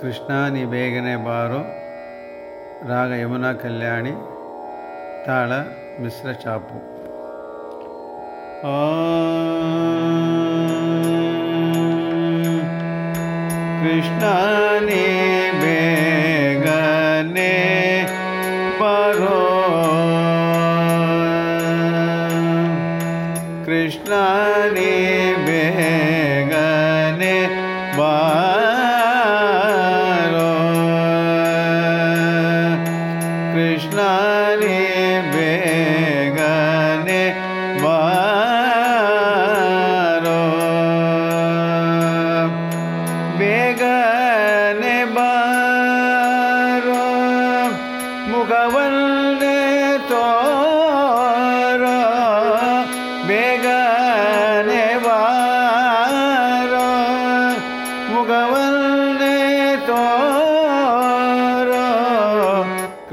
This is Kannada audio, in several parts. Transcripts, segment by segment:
ಕೃಷ್ಣ ನೀ ಬೇಗನೆ ಬಾರೋ ರಾಗ ಯಮುನಾ ಕಲ್ಯಾಣಿ ತಾಳ ಮಿಶ್ರ ಚಾಪು ಆ ಕೃಷ್ಣ ನೀ ಬೇಗನೆ ಬಾರೋ ಕೃಷ್ಣ ನೀ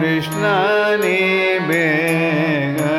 कृष्ण बेगा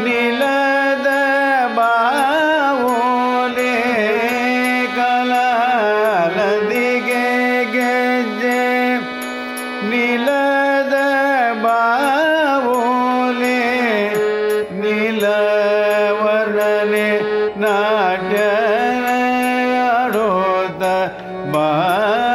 ನಿಲದ ಬಾವೋಲೆ ಕಾಲಂದಿಗೆ ಗೆಜ್ಜೆ. ನಿಲದ ಬಾವೋಲೆ ನೀಲವರ್ಣನೆ ನಾಟ್ಯ ಆಡೋದ ಬಾರೋ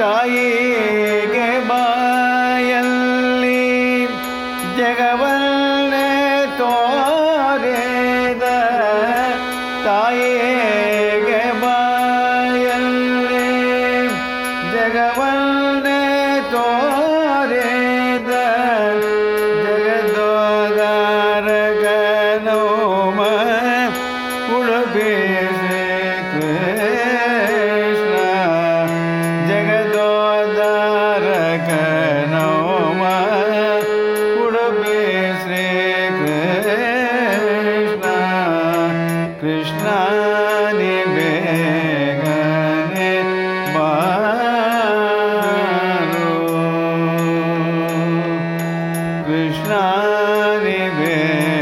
ತಾಯಿಗೆ ಬಾಯಲ್ಲಿ ಜಗವನ್ನೇ ತೋರೆದ ತಾಯಿಗೆ कृष्णनिवे कृष्णानि भे